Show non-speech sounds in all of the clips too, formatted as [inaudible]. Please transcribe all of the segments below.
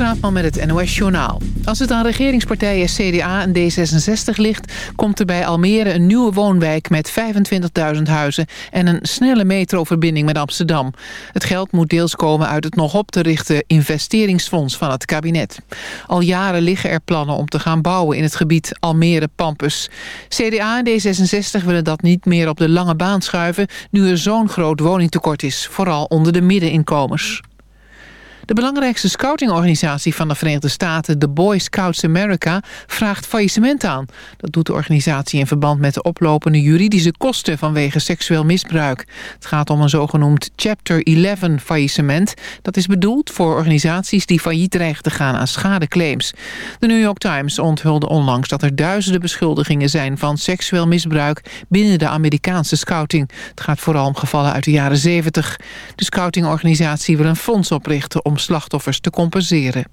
Straatman met het NOS Journaal. Als het aan regeringspartijen CDA en D66 ligt... komt er bij Almere een nieuwe woonwijk met 25.000 huizen... en een snelle metroverbinding met Amsterdam. Het geld moet deels komen uit het nog op te richten investeringsfonds van het kabinet. Al jaren liggen er plannen om te gaan bouwen in het gebied Almere-Pampus. CDA en D66 willen dat niet meer op de lange baan schuiven... nu er zo'n groot woningtekort is, vooral onder de middeninkomers. De belangrijkste scoutingorganisatie van de Verenigde Staten, de Boy Scouts America, vraagt faillissement aan. Dat doet de organisatie in verband met de oplopende juridische kosten vanwege seksueel misbruik. Het gaat om een zogenoemd Chapter 11 faillissement. Dat is bedoeld voor organisaties die failliet dreigen te gaan aan schadeclaims. De New York Times onthulde onlangs dat er duizenden beschuldigingen zijn van seksueel misbruik binnen de Amerikaanse scouting. Het gaat vooral om gevallen uit de jaren 70. De scoutingorganisatie wil een fonds oprichten om slachtoffers te compenseren.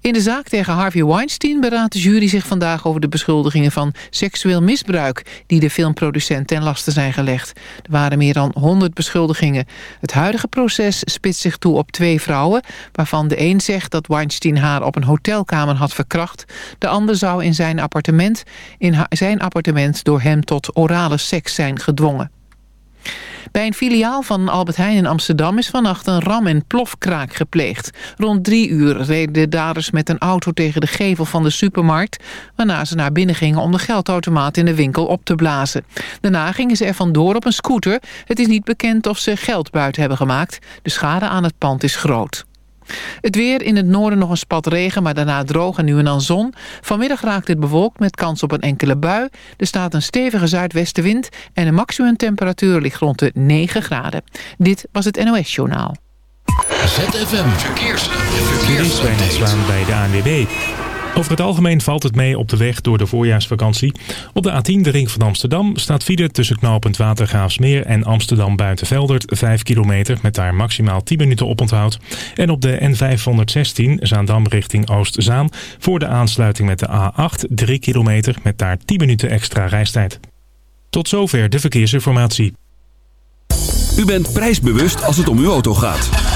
In de zaak tegen Harvey Weinstein beraadt de jury zich vandaag over de beschuldigingen van seksueel misbruik die de filmproducent ten laste zijn gelegd. Er waren meer dan 100 beschuldigingen. Het huidige proces spitst zich toe op twee vrouwen, waarvan de een zegt dat Weinstein haar op een hotelkamer had verkracht. De ander zou in zijn appartement, in zijn appartement door hem tot orale seks zijn gedwongen. Bij een filiaal van Albert Heijn in Amsterdam is vannacht een ram- en plofkraak gepleegd. Rond drie uur reden de daders met een auto tegen de gevel van de supermarkt... waarna ze naar binnen gingen om de geldautomaat in de winkel op te blazen. Daarna gingen ze er vandoor op een scooter. Het is niet bekend of ze geld buiten hebben gemaakt. De schade aan het pand is groot. Het weer in het noorden nog een spat regen, maar daarna droog en nu en dan zon. Vanmiddag raakt het bewolkt met kans op een enkele bui. Er staat een stevige zuidwestenwind en de maximumtemperatuur ligt rond de 9 graden. Dit was het NOS Journaal. ZFM Verkeers. Verkeers. bij de ANWB. Over het algemeen valt het mee op de weg door de voorjaarsvakantie. Op de A10, de ring van Amsterdam, staat file tussen knooppunt Watergraafsmeer en Amsterdam Buitenveldert 5 kilometer met daar maximaal 10 minuten oponthoud. En op de N516, Zaandam richting Oostzaan, voor de aansluiting met de A8 3 kilometer met daar 10 minuten extra reistijd. Tot zover de verkeersinformatie. U bent prijsbewust als het om uw auto gaat.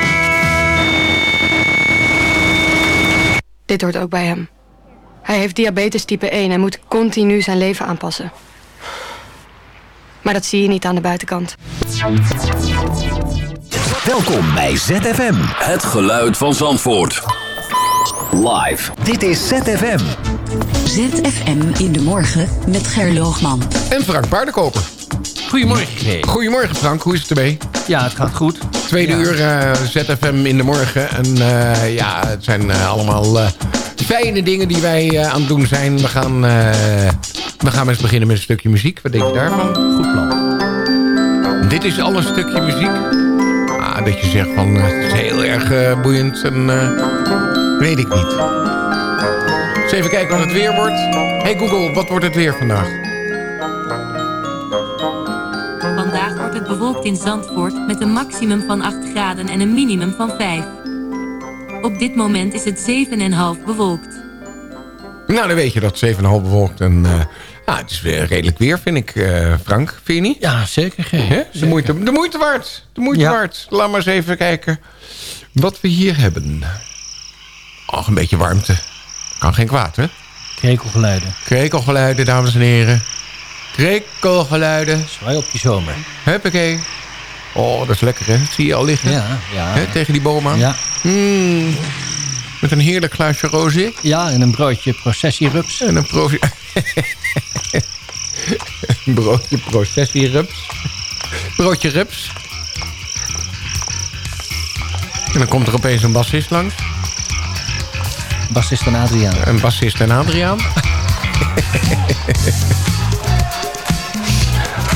Dit hoort ook bij hem. Hij heeft diabetes type 1 en moet continu zijn leven aanpassen. Maar dat zie je niet aan de buitenkant. Welkom bij ZFM. Het geluid van Zandvoort. Live. Dit is ZFM. ZFM in de morgen met Gerloogman. En Frank Paardenkoper. Goedemorgen. Goedemorgen Frank, hoe is het ermee? Ja, het gaat goed. Tweede Ja. uur uh, ZFM in de morgen. En uh, ja, het zijn uh, allemaal fijne dingen die wij aan het doen zijn. We gaan, we gaan eens beginnen met een stukje muziek. Wat denk je daarvan? Goed plan. Dit is al een stukje muziek Ja, dat je zegt van eh, het is heel erg eh, boeiend en eh, weet ik niet. Eens even kijken wat het weer wordt. Hey Google, wat wordt het weer vandaag? Bewolkt in Zandvoort met een maximum van 8 graden en een minimum van 5. Op dit moment is het 7,5 bewolkt. Nou, dan weet je dat 7,5 bewolkt en eh, ja, het is weer redelijk weer, vind ik, eh, Frank. Vind je niet? Ja, zeker. Geen. Hè? De, moeite, de moeite waard. De moeite Ja. waard. Laat maar eens even kijken wat we hier hebben. Och, een beetje warmte. Kan geen kwaad, hè? Krekelgeluiden. Krekelgeluiden, dames en heren. Krekelgeluiden. Zwaai op je zomer. Huppakee. Oh, dat is lekker, hè? Dat zie je al liggen. Ja, ja. Hè, tegen die boom aan. Ja. Mm. Met een heerlijk glaasje rosé. Ja, en een broodje processierups. En een pro... [laughs] een broodje processierups. Broodje rups. En dan komt er opeens een bassist langs. Bassist en Adriaan. Een bassist en Adriaan. [laughs]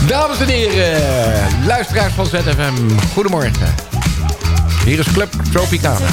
Dames en heren, luisteraars van ZFM, goedemorgen. Hier is Club Tropicana.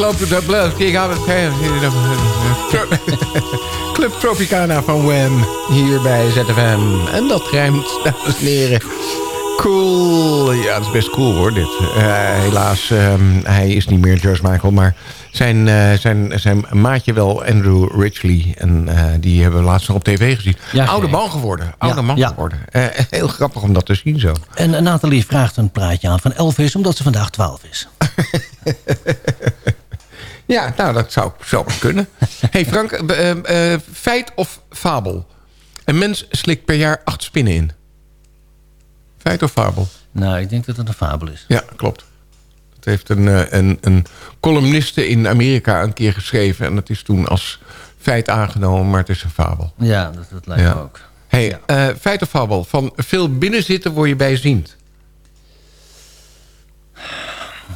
Club het [laughs] Club Tropicana van Wham. Hier bij ZFM. En dat rijmt, dames en heren. Cool. Ja, dat is best cool hoor, dit. Eh, helaas, ehm, hij is niet meer George Michael, maar zijn, eh, zijn, zijn maatje wel, Andrew Ridgely. En eh, die hebben we laatst nog op tv gezien. Ja, Oude man geworden. Oude Ja, man ja. geworden. Eh, heel grappig om dat te zien zo. En eh, Nathalie vraagt een praatje aan van Elvis... omdat ze vandaag 12 is. [laughs] Ja, nou, dat zou, zou kunnen. [laughs] hey Frank, eh, eh, eh, feit of fabel? Een mens slikt per jaar acht spinnen in. Feit of fabel? Nou, ik denk dat het een fabel is. Ja, klopt. Dat heeft een, een, een columniste in Amerika een keer geschreven... en dat is toen als feit aangenomen, maar het is een fabel. Ja, dat, dat lijkt Ja. me ook. hey, feit of fabel? Van veel binnenzitten word je bijziend.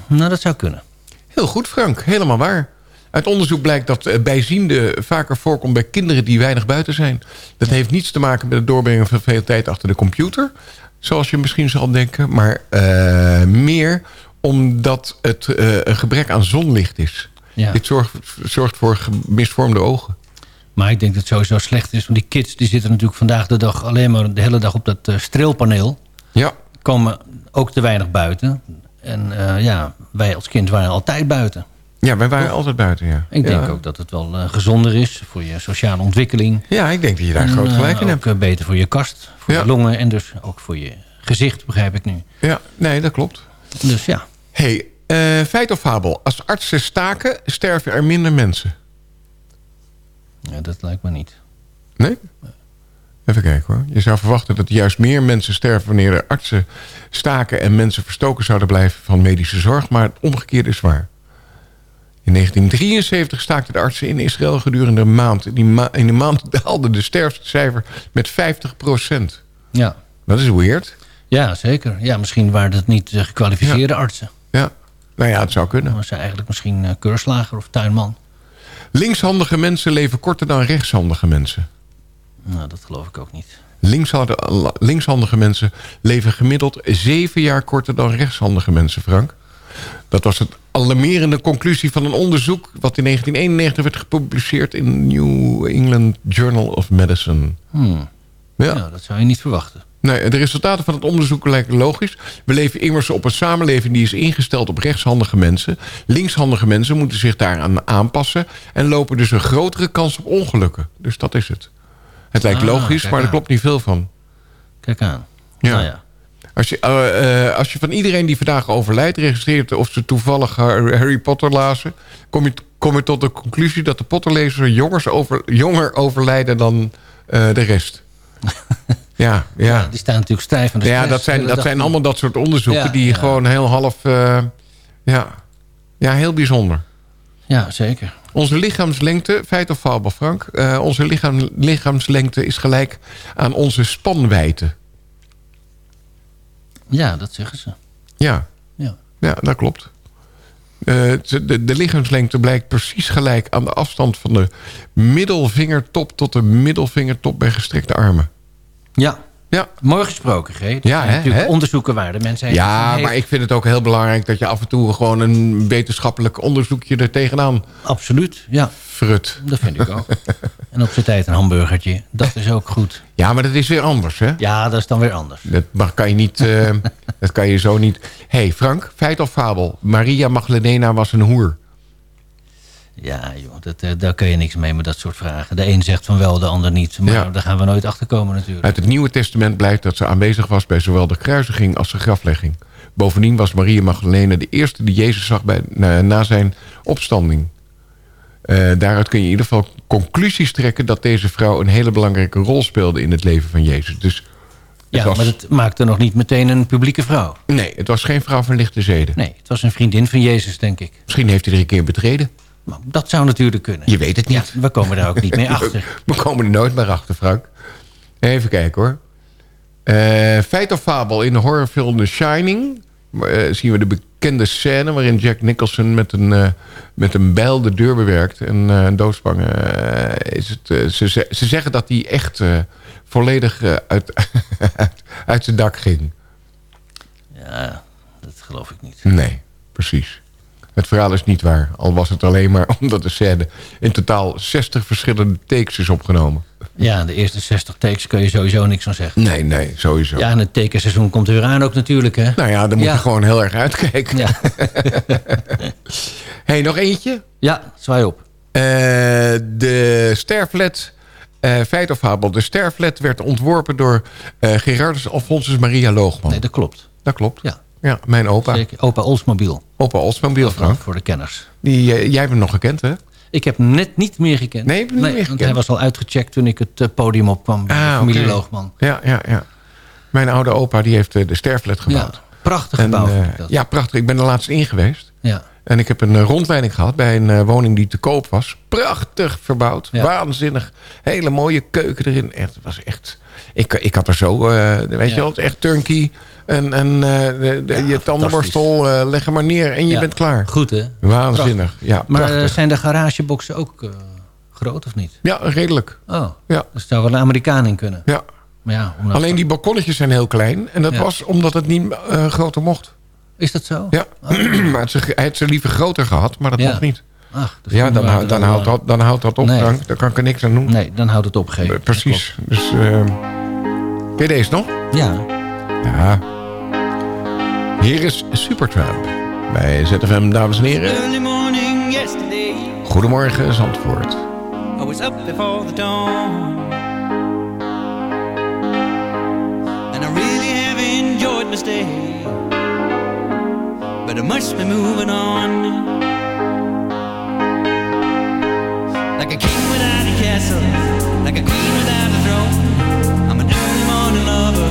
Nou, dat zou kunnen. Heel goed, Frank. Helemaal waar. Uit onderzoek blijkt dat eh, bijziende vaker voorkomt bij kinderen die weinig buiten zijn. Dat heeft niets te maken met het doorbrengen van veel tijd achter de computer. Zoals je misschien zal denken. Maar eh, meer omdat het eh, een gebrek aan zonlicht is. Ja. Dit zorgt, zorgt voor misvormde ogen. Maar ik denk dat het sowieso slecht is. Want die kids die zitten natuurlijk vandaag de dag... alleen maar de hele dag op dat eh, streelpaneel. Ja. Komen ook te weinig buiten. En eh, ja, wij als kind waren altijd buiten. Ja, wij waren altijd buiten, ja. Ik denk Ja. ook dat het wel eh, gezonder is voor je sociale ontwikkeling. Ja, ik denk dat je daar En, groot eh, gelijk in hebt. Ook beter voor je kast, voor Ja. je longen en dus ook voor je gezicht, begrijp ik nu. Ja, nee, dat klopt. Dus ja. hey, feit of fabel? Als artsen staken, sterven er minder mensen. ja, dat lijkt me niet. Nee? Even kijken hoor. Je zou verwachten dat juist meer mensen sterven... wanneer er artsen staken en mensen verstoken zouden blijven van medische zorg. Maar het omgekeerde is waar. In 1973 staakten de artsen in Israël gedurende een maand. In die, ma in die maand [laughs] daalde de sterftecijfer met 50% Ja. Dat is weird. ja, zeker. Ja, misschien waren het niet eh, gekwalificeerde artsen. Ja, nou ja, het zou kunnen. Maar ze eigenlijk misschien eh, keurslager of tuinman. Linkshandige mensen leven korter dan rechtshandige mensen. Nou, dat geloof ik ook niet. Linkshandige, mensen leven gemiddeld zeven jaar korter dan rechtshandige mensen, Frank. Dat was het alarmerende conclusie van een onderzoek... wat in 1991 werd gepubliceerd in New England Journal of Medicine. Hmm. Ja. Ja, dat zou je niet verwachten. Nee, de resultaten van het onderzoek lijken logisch. We leven immers op een samenleving die is ingesteld op rechtshandige mensen. Linkshandige mensen moeten zich daaraan aanpassen... en lopen dus een grotere kans op ongelukken. Dus dat is het. Het lijkt Ah, logisch, maar er klopt niet veel van. Kijk aan. Ja. Nou ja. Als je, eh, eh, als je van iedereen die vandaag overlijdt registreert... of ze toevallig Har- Harry Potter lazen... kom je, kom je tot de conclusie dat de Potterlezers jongers over, jonger overlijden dan eh, de rest. [laughs] ja, ja. Die staan natuurlijk stijf aan de Ja, stress dat zijn, dat zijn allemaal dat soort onderzoeken... Ja, die gewoon heel half... ja, ja, heel bijzonder. Ja, zeker. Onze lichaamslengte, feit of fabel Frank... eh, onze lichaam, lichaamslengte is gelijk aan onze spanwijdte. Ja, dat zeggen ze. Ja, Ja. ja dat klopt. Eh, de, de lichaamslengte blijkt precies gelijk aan de afstand van de middelvingertop... tot de middelvingertop bij gestrekte armen. Ja. Ja. Mooi gesproken, G. Ja, zijn hè, natuurlijk hè? onderzoeken waar de mensheid... Ja, van heeft. maar ik vind het ook heel belangrijk... dat je af en toe gewoon een wetenschappelijk onderzoekje er tegenaan Absoluut, ja. frut. Dat vind ik ook. [laughs] en op zijn tijd een hamburgertje. Dat is ook goed. Ja, maar dat is weer anders, hè? Ja, dat is dan weer anders. Dat mag, kan je niet... eh, [laughs] dat kan je zo niet... hey, Frank, feit of fabel? Maria Magdalena was een hoer. Ja, joh, dat, eh, daar kun je niks mee met dat soort vragen. De een zegt van wel, de ander niet. Maar Ja. daar gaan we nooit achter komen natuurlijk. Uit het Nieuwe Testament blijkt dat ze aanwezig was... bij zowel de kruisiging als de graflegging. Bovendien was Maria Magdalena de eerste die Jezus zag bij, na, na zijn opstanding. Eh, daaruit kun je in ieder geval conclusies trekken... dat deze vrouw een hele belangrijke rol speelde in het leven van Jezus. Dus het Ja, was, maar dat maakte nog niet meteen een publieke vrouw. Nee, het was geen vrouw van lichte zeden. Nee, het was een vriendin van Jezus, denk ik. Misschien heeft hij er een keer betreden. Dat zou natuurlijk kunnen. Je weet het niet. Ja, we komen daar ook niet mee [laughs] achter. We komen er nooit meer achter, Frank. Even kijken hoor. Eh, feit of fabel, in de horrorfilm The Shining... eh, zien we de bekende scène waarin Jack Nicholson met een, eh, met een bijl de deur bewerkt. En een doodsbang is het... ze, ze- ze zeggen dat hij echt volledig uit, uit, [laughs] uit zijn dak ging. Ja, dat geloof ik niet. Nee, precies. Het verhaal is niet waar. Al was het alleen maar [laughs] omdat de scène in totaal 60 verschillende takes is opgenomen. Ja, de eerste 60 takes kun je sowieso niks van zeggen. Nee, nee, sowieso. Ja, en het tekenseizoen komt er weer aan ook natuurlijk, hè? Nou ja, dan moet Ja. je gewoon heel erg uitkijken. Ja. [laughs] hey, nog eentje? Ja, zwaai op. Eh, de sterflet, eh, feit of fabel, de sterflet werd ontworpen door eh, Gerardus Alfonsus Maria Loogman. Nee, dat klopt. Dat klopt. Ja. Ja, mijn opa. Zeker. Opa Oldsmobiel. Opa Oldsmobiel, Frank. Voor de kenners. Die, eh, jij hebt hem nog gekend, hè? Ik heb net niet meer gekend. Nee, heb hem niet meer want gekend? hij was al uitgecheckt toen ik het eh, podium opkwam bij de Ah, familie. Loogman. Ja, ja, ja. Mijn oude opa die heeft eh, de sterflet gebouwd. Ja, prachtig En, gebouw. vind ik dat. ja, prachtig. Ik ben er laatst in geweest. Ja. En ik heb een rondleiding gehad bij een woning die te koop was. Prachtig verbouwd. Ja. Waanzinnig. Hele mooie keuken erin. Echt, het was echt... Ik, ik had er zo, weet je wel, echt turnkey. En, en eh, de, de- je tandenborstel, eh, leg hem maar neer en je Ja. bent klaar. Goed, hè? Waanzinnig. Ja, Maar eh, zijn de garageboxen ook eh, groot of niet? Ja, redelijk. Oh, Ja. er zou wel een Amerikaan in kunnen. Ja. Maar ja, omdat Alleen die balkonnetjes zijn heel klein. En dat Ja. was omdat het niet eh, groter mocht. Is dat zo? Ja, [clears throat] maar het, hij had ze liever groter gehad, maar dat Ja. mocht niet. Ach, dus Ja, dan, dan, al, houdt dat, dan houdt dat op, Nee. Frank. Daar kan ik er niks aan doen. Nee, dan houdt het. Eh, Precies. Dus, ken je deze nog? Ja. Ja. Hier is Supertramp bij ZFM, dames en heren. Goedemorgen, Zandvoort. I was up before the dawn. And I really have enjoyed my stay. But I must be moving on. Like a king without a castle, like a queen without a throne. I'm an early morning lover,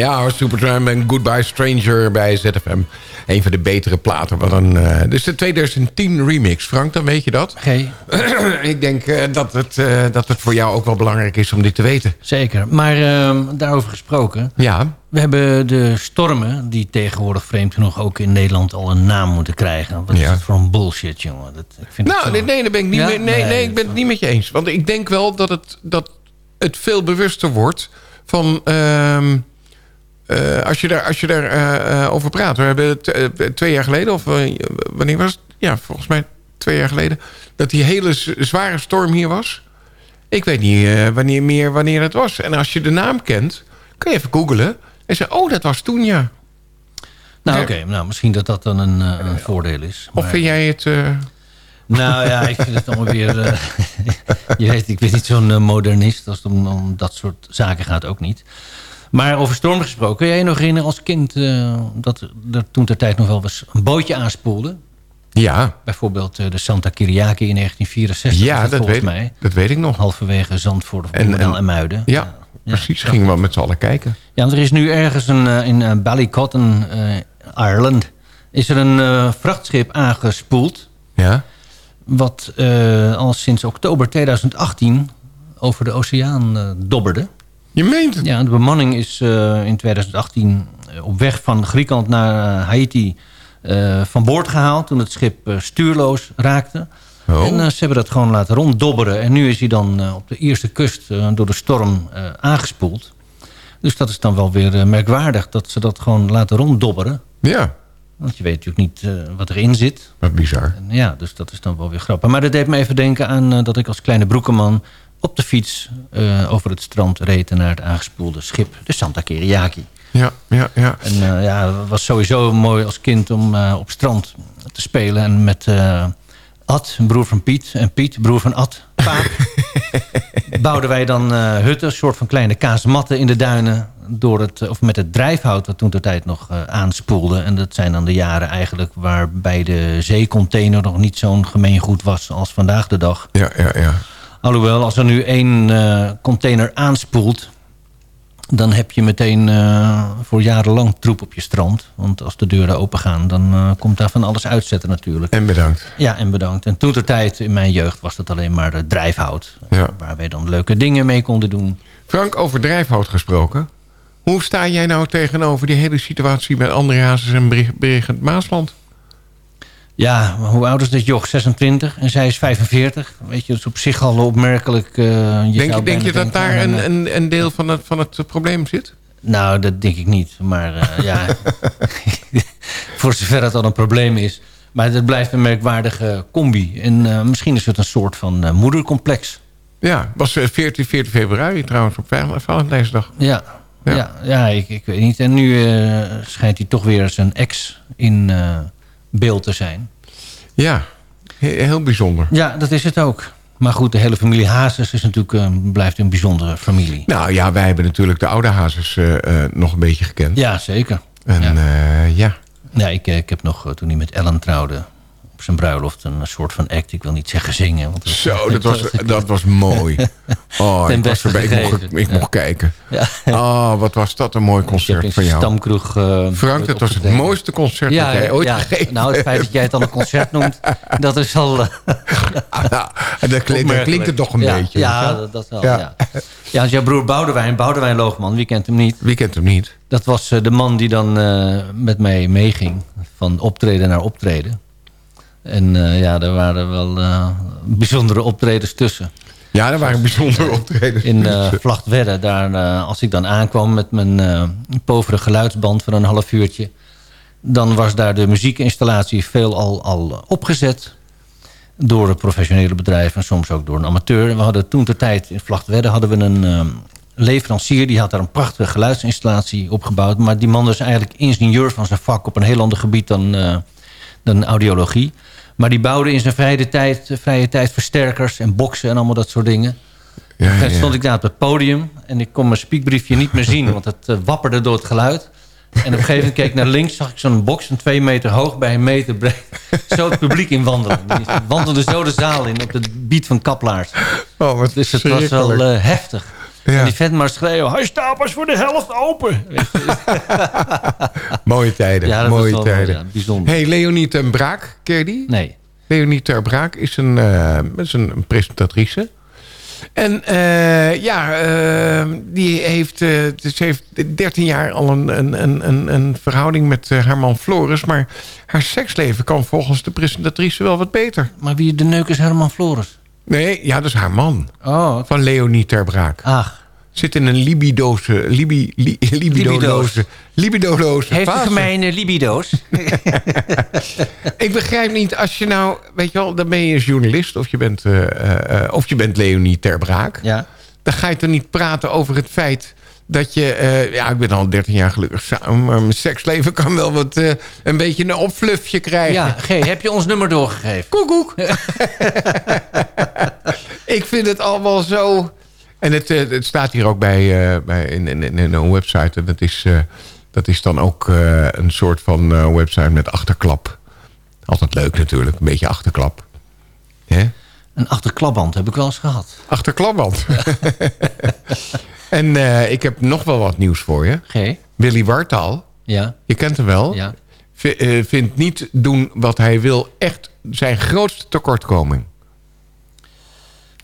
Ja Supertramp en Goodbye Stranger bij ZFM. Een van de betere platen. Wat een, eh, dus de 2010 remix. Frank, dan weet je dat? Oké. [clears throat] Ik denk eh, dat, het, eh, dat het voor jou ook wel belangrijk is om dit te weten. Zeker. Maar ehm, daarover gesproken. Ja. We hebben de stormen die tegenwoordig vreemd genoeg ook in Nederland al een naam moeten krijgen. Wat is Ja. dat voor een bullshit, jongen? Dat, ik vind Nou, nee, nee, daar ben ik niet Ja? mee, nee, nee, ik ben het niet met je eens. Want ik denk wel dat het, dat het veel bewuster wordt van... ehm, eh, als je daar, als je daar eh, eh, over praat. We hebben twee jaar geleden, of wanneer was het? Ja, volgens mij twee jaar geleden. Dat die hele zware storm hier was. Ik weet niet wanneer meer wanneer het was. En als je de naam kent, kun je even googlen. En zeggen, oh, dat was toen, ja. Nou, oké. nou, misschien dat dat dan een, een voordeel is. Of Maar- vind jij het... Nou ja, ik vind het allemaal weer... [laughs] je weet, ik ben niet zo'n modernist. Als het om, om dat soort zaken gaat ook niet. Maar over storm gesproken. Kun jij je nog herinneren als kind... eh, dat er toen ter tijd nog wel eens een bootje aanspoelde? Ja. Bijvoorbeeld eh, de Santa Kiriaki in 1964. Ja, was dat volgens weet, mij. dat weet ik nog. Halverwege Zandvoort of En- en, en- Muiden. Ja, precies. Gingen we met z'n allen kijken. Ja, want er is nu ergens een, eh, in Ballycotton, Ireland... is er een vrachtschip aangespoeld... Ja. wat al sinds oktober 2018 over de oceaan dobberde. Je meent het? Ja, de bemanning is eh, in 2018 op weg van Griekenland naar eh, Haiti... eh, van boord gehaald toen het schip eh, stuurloos raakte. Oh. En eh, ze hebben dat gewoon laten ronddobberen. En nu is hij dan eh, op de Ierse kust eh, door de storm eh, aangespoeld. Dus dat is dan wel weer eh, merkwaardig dat ze dat gewoon laten ronddobberen. Ja. Want je weet natuurlijk niet eh, wat erin zit. Wat bizar. En ja, dus dat is dan wel weer grappig. Maar dat deed me even denken aan eh, dat ik als kleine broekenman... op de fiets eh, over het strand reed naar het aangespoelde schip. De Santa Kiriaki. Ja, ja, ja. En eh, ja, het was sowieso mooi als kind om eh, op strand te spelen. En met Ad, broer van Piet. En Piet, broer van Ad, Paap. [laughs] bouwden wij dan hutten, een soort van kleine kaasmatten in de duinen. Door het, of met het drijfhout wat toen de tijd nog aanspoelde. En dat zijn dan de jaren eigenlijk waarbij de zeecontainer nog niet zo'n gemeengoed was als vandaag de dag. Ja, ja, ja. Alhoewel, als er nu één eh, container aanspoelt... dan heb je meteen eh, voor jarenlang troep op je strand. Want als de deuren open gaan, dan eh, komt daar van alles uitzetten natuurlijk. En bedankt. Ja, en bedankt. En toen ter tijd, in mijn jeugd, was dat alleen maar drijfhout. Ja. Waar wij dan leuke dingen mee konden doen. Frank, over drijfhout gesproken. Hoe sta jij nou tegenover die hele situatie met André Hazes en Brigend Maasland? Ja, hoe oud is dit joch? 26 en zij is 45. Weet je, dat is op zich al opmerkelijk. eh, je denk je, denk je dat daar een, een, een, een deel van het, van het probleem zit? Nou, dat denk ik niet. Maar eh, ja, [laughs] voor zover het dan een probleem is. Maar het blijft een merkwaardige combi. En eh, misschien is het een soort van eh, moedercomplex. Ja, was eh, 14, 14 februari trouwens op Val- Valentijnsdag. Ja, Ja. ja. ja, ik, ik weet niet. En nu eh, schijnt hij toch weer zijn ex in eh, beeld te zijn. Ja, he- heel bijzonder. Ja, dat is het ook. Maar goed, de hele familie Hazes is natuurlijk, eh, blijft een bijzondere familie. Nou ja, wij hebben natuurlijk de oude Hazes eh, eh, nog een beetje gekend. Ja, zeker. En ja. ja, ik, ik heb nog, toen hij met Ellen trouwde... zijn bruiloft een soort van act. Ik wil niet zeggen zingen. Want Zo, dat was, [laughs] dat was mooi. [laughs] Oh, Ten ik, was erbij, ik, mocht, ik Ja. mocht kijken. [laughs] Ja. Oh, wat was dat een mooi concert van jou. stamkroeg... eh, Frank, dat was het mooiste concert Ja, dat jij ooit ja. gegeven Nou, het feit dat jij het dan een concert noemt... dat is al... eh, Nou, en dat, klinkt, dat klinkt het toch een beetje. Ja, dat, dat wel. Ja. Ja. Jouw broer Boudewijn, Boudewijn Loogman, wie kent hem niet? Wie kent hem niet? Dat was eh, de man die dan met mij meeging. Van optreden naar optreden. En eh, ja, er waren wel eh, bijzondere optredens tussen. Ja, er waren bijzondere optredens. In eh Vlachtwedde, daar, eh, als ik dan aankwam met mijn eh povere geluidsband van een half uurtje... dan was daar de muziekinstallatie veel al, al opgezet... door een professionele bedrijven en soms ook door een amateur. We hadden toen ter tijd in Vlachtwedde hadden we een eh, leverancier... die had daar een prachtige geluidsinstallatie opgebouwd... maar die man was eigenlijk ingenieur van zijn vak... op een heel ander gebied dan, eh, dan audiologie... Maar die bouwde in zijn vrije tijd, vrije tijd versterkers en boksen en allemaal dat soort dingen. Ja, moment ja. stond ik daar op het podium en ik kon mijn spiekbriefje niet meer zien, want het eh, wapperde door het geluid. En op een gegeven moment keek ik naar links, zag ik zo'n box van twee meter hoog bij een meter breed. [laughs] Zo het publiek in wandelen. Die wandelde zo de zaal in op de beat van Kaplaars. Oh, Dus het was wel eh, heftig. Ja. En die vent maar schreeuwen, hij staat pas voor de helft open. [laughs] [laughs] Mooie tijden. Ja, dat was mooie wel, tijden. ja, bijzonder. hey, Leonie ten Braak, ken je die? Nee. Leonie ter Braak is een, eh, is een, presentatrice. En eh, ja, eh, die heeft, eh, dus ze heeft 13 jaar al een, een, een, een, een verhouding met haar man Floris. Maar haar seksleven kan volgens de presentatrice wel wat beter. Maar wie de neuk is Herman Flores? Nee, ja, dat is haar man. Oh, Van Leonie ter Braak. ach. Zit in een libidoze, libi, li, [laughs] libidoloze, libidoloze Heeft fase. gemene libido's? [laughs] [laughs] Ik begrijp niet, als je nou, weet je wel, dan ben je een journalist of je bent, eh, eh, of je bent Leonie ter Braak. ja. Dan ga je toch niet praten over het feit dat je, eh, ja, ik ben al 13 jaar gelukkig samen, maar mijn seksleven kan wel wat, eh, een beetje een opfluffje krijgen. Ja, G, heb je ons nummer doorgegeven? [laughs] Koekoek. [laughs] ik vind het allemaal zo... En het, eh, het staat hier ook bij, bij in, in, in een website. En dat is, dat is dan ook een soort van website met achterklap. Altijd leuk natuurlijk, een beetje achterklap. Hè? Een achterklapband heb ik wel eens gehad. Achterklapband. [laughs] en eh, ik heb nog wel wat nieuws voor je. G, Willy Wartaal, ja, je kent hem wel. ja. Eh, vindt niet doen wat hij wil echt zijn grootste tekortkoming.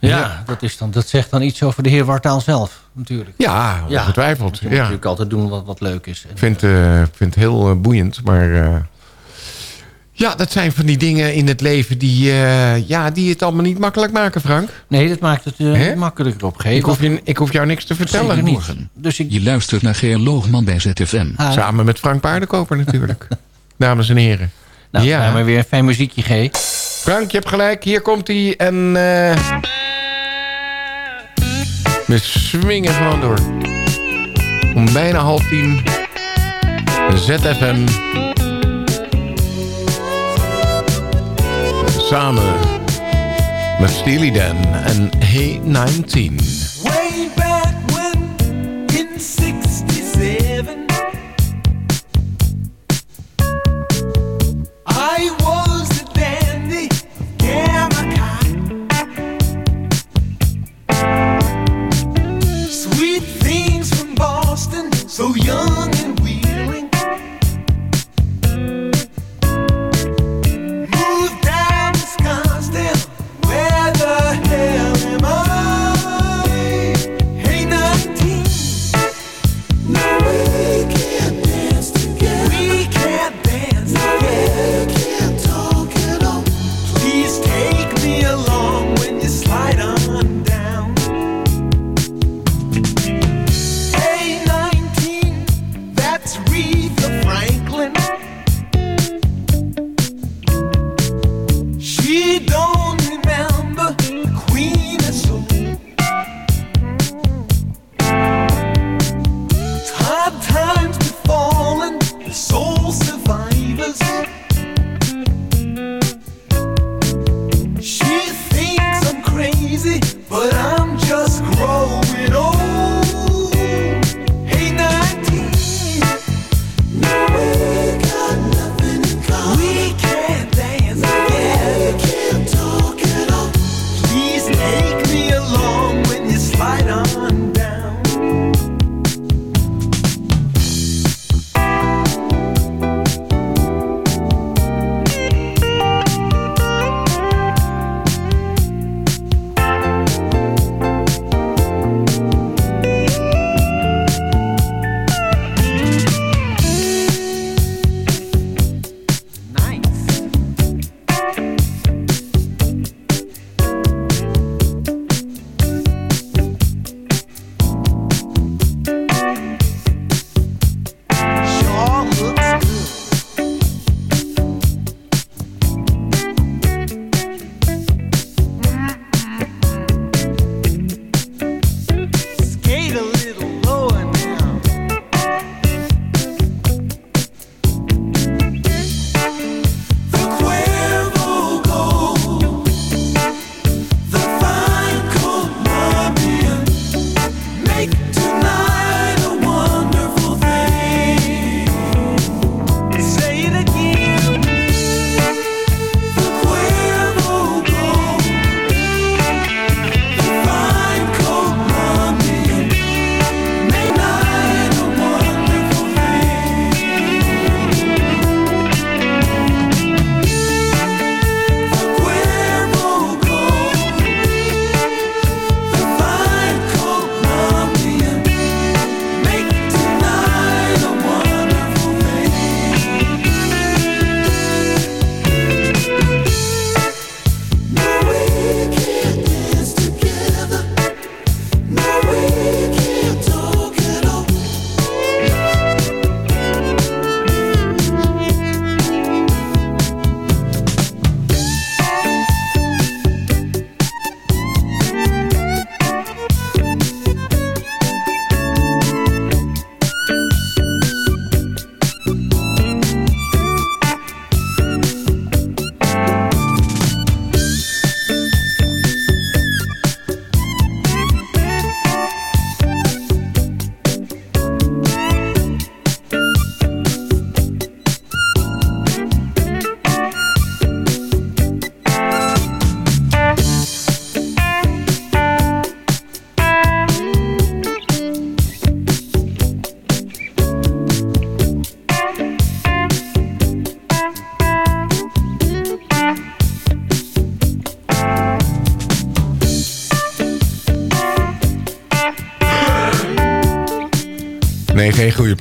Ja, Dat, is dan, dat zegt dan iets over de heer Wartaal zelf, natuurlijk. Ja, Ja. ongetwijfeld. Je moet Ja. natuurlijk altijd doen wat, wat leuk is. Ik vind, eh, vind het heel boeiend, maar... ja, dat zijn van die dingen in het leven die, eh, ja, die het allemaal niet makkelijk maken, Frank. nee, dat maakt het Hè? makkelijker op. Ik hoef, je, ik hoef jou niks te vertellen. Zeker niet. Morgen. Dus ik... Je luistert naar Geer Loogman bij ZFM. Ah, Samen met Frank Paardenkoper natuurlijk. [laughs] Dames en heren. nou, ja. ja. maar weer een fijn muziekje, G. Frank, je hebt gelijk. Hier komt hij. En eh we swingen gewoon door. Om bijna half tien. ZFM. Samen met Steely Dan en Hey 19. Way back when in 67 I was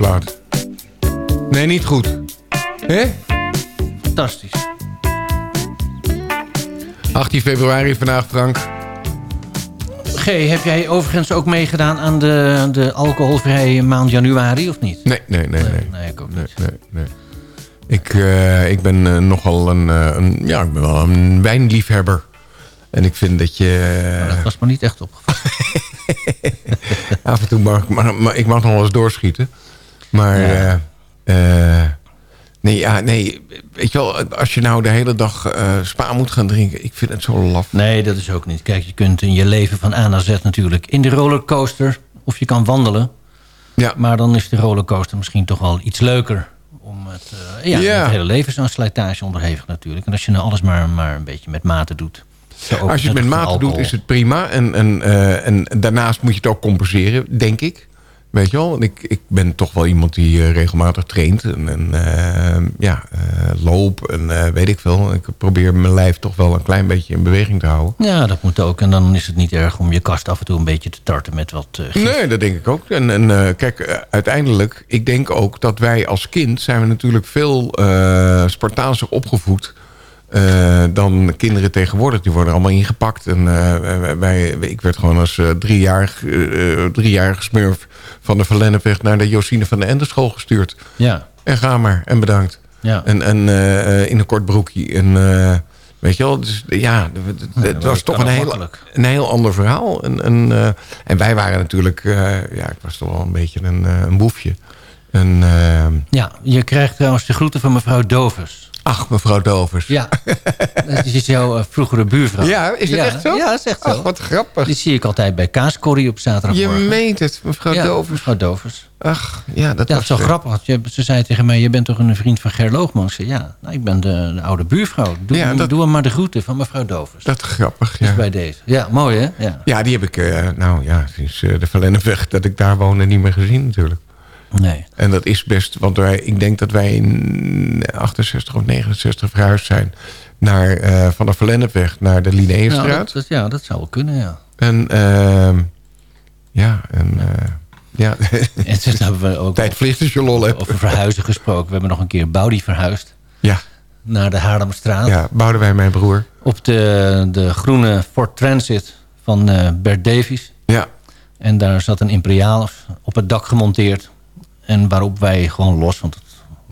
plaat. Nee, niet goed. Hè? Fantastisch. 18 februari vandaag, Frank. G, heb jij overigens ook meegedaan aan de, de alcoholvrije maand januari, of niet? Nee, nee, nee. Nee, nee ik ook niet. Nee, nee, Ik, eh, ik ben eh, nogal een, eh, een... Ja, ik ben wel een wijnliefhebber. En ik vind dat je... Maar dat was me niet echt opgevallen. [laughs] Af en toe mag ik, mag, mag- ik mag nog wel eens doorschieten. Maar... Ja. eh, eh, nee, ja, nee. Weet je wel, als je nou de hele dag eh, spa moet gaan drinken... Ik vind het zo laf. Nee, dat is ook niet. Kijk, je kunt in je leven van A naar Z natuurlijk in de rollercoaster... of je kan wandelen. Ja. Maar dan is de rollercoaster misschien toch wel iets leuker. Om het, ja, Ja. het hele leven aan slijtage onderhevig natuurlijk. En als je nou alles maar, maar een beetje met mate doet. Als je het met mate doet, is het prima. En, en, en daarnaast moet je het ook compenseren, denk ik. Weet je wel? Want Ik, ik ben toch wel iemand die eh, regelmatig traint. En, en eh, ja, eh, loop en weet ik veel. Ik probeer mijn lijf toch wel een klein beetje in beweging te houden. Ja, dat moet ook. En dan is het niet erg om je kast af en toe een beetje te tarten met wat. Nee, dat denk ik ook. En, en kijk, uiteindelijk, ik denk ook dat wij als kind... zijn we natuurlijk veel Spartaanser opgevoed... eh, dan kinderen tegenwoordig. Die worden allemaal ingepakt. En eh, wij, ik werd gewoon als eh, driejarig, driejarige smurf... van de Verlennepweg naar de Josine van de Endenschool gestuurd. Ja. En ga maar, en bedankt. Ja. En, en in een kort broekje. En, weet je wel, dus, ja, het, was toch een heel, makkelijk. een heel ander verhaal. En, en, en wij waren natuurlijk, ja, ik was toch wel een beetje een, een boefje. En, Ja, je krijgt trouwens de groeten van mevrouw Dovers. Ach, mevrouw Dovers. Ja, [laughs] dat is jouw eh, vroegere buurvrouw. Ja, is het echt zo? Ja, dat is echt zo. Ach, wat grappig. Die zie ik altijd bij Kaascorrie op Je zaterdagmorgen. meent het, mevrouw ja, Dovers. mevrouw Dovers. Ach, ja, dat Ja, dat was is wel eh, grappig. je- Ze zei tegen mij, je bent toch een vriend van Ger Loogman? Ik zei, ja, nou, ik ben de, de oude buurvrouw. Doe, Ja, dat- doe hem maar de groeten van mevrouw Dovers. Dat grappig, Dus ja. bij deze. Ja, mooi hè? Ja. Ja, die heb ik, eh, nou ja, sinds eh, de Verlennepweg dat ik daar woonde niet meer gezien natuurlijk. Nee. En dat is best, want wij, ik denk dat wij in 68 of 69 verhuisd zijn... Naar, eh, van de Verlennepweg naar de Ja, Linnaeusstraat. dat, dat- ja, dat zou wel kunnen, ja. En ehm, ja, en eh, ja, En toen hebben we ook [laughs] tijd vliegt als je lol hebt. over verhuizen gesproken. We hebben nog een keer Boudi verhuisd. Ja. Naar de Haarlemstraat. Ja, bouwden wij mijn broer. Op de, de groene Ford Transit van eh, Bert Davies. Ja. En daar zat een Imperialis op het dak gemonteerd. En waarop wij gewoon los, want het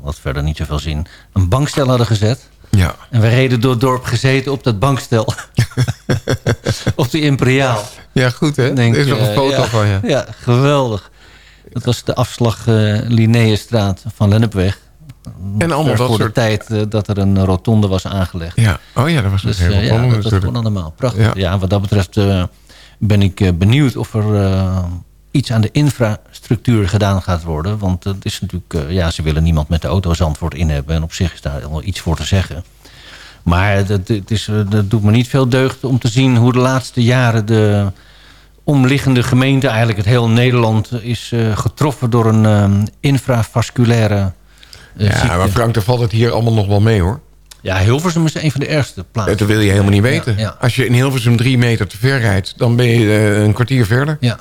had verder niet zoveel zin... een bankstel hadden gezet. Ja. En we reden door het dorp gezeten op dat bankstel. [laughs] op die Imperiaal. Ja, goed hè? Denk, er is nog een eh, foto ja, van je. Ja, geweldig. Dat was de afslag Linnaeusstraat van Lennepweg. En allemaal dat voor soort- de tijd eh, dat er een rotonde was aangelegd. Ja, oh ja, dat was Dus een heel ja, dat was gewoon allemaal prachtig. Ja. Ja. wat dat betreft ben ik benieuwd of er iets aan de infrastructuur gedaan gaat worden. Want het is natuurlijk, eh, ja, ze willen niemand met de auto Zandvoort in hebben. En op zich is daar wel iets voor te zeggen. Maar dat, het is, eh, dat doet me niet veel deugd om te zien hoe de laatste jaren de omliggende gemeente, eigenlijk het heel Nederland, is eh, getroffen door een infravasculaire Ja, ziekte. maar Frank, daar valt het hier allemaal nog wel mee hoor. Ja, Hilversum is een van de ergste plaatsen. Dat wil je helemaal niet weten. Ja, ja. Als je in Hilversum drie meter te ver rijdt, dan ben je een kwartier verder. Ja.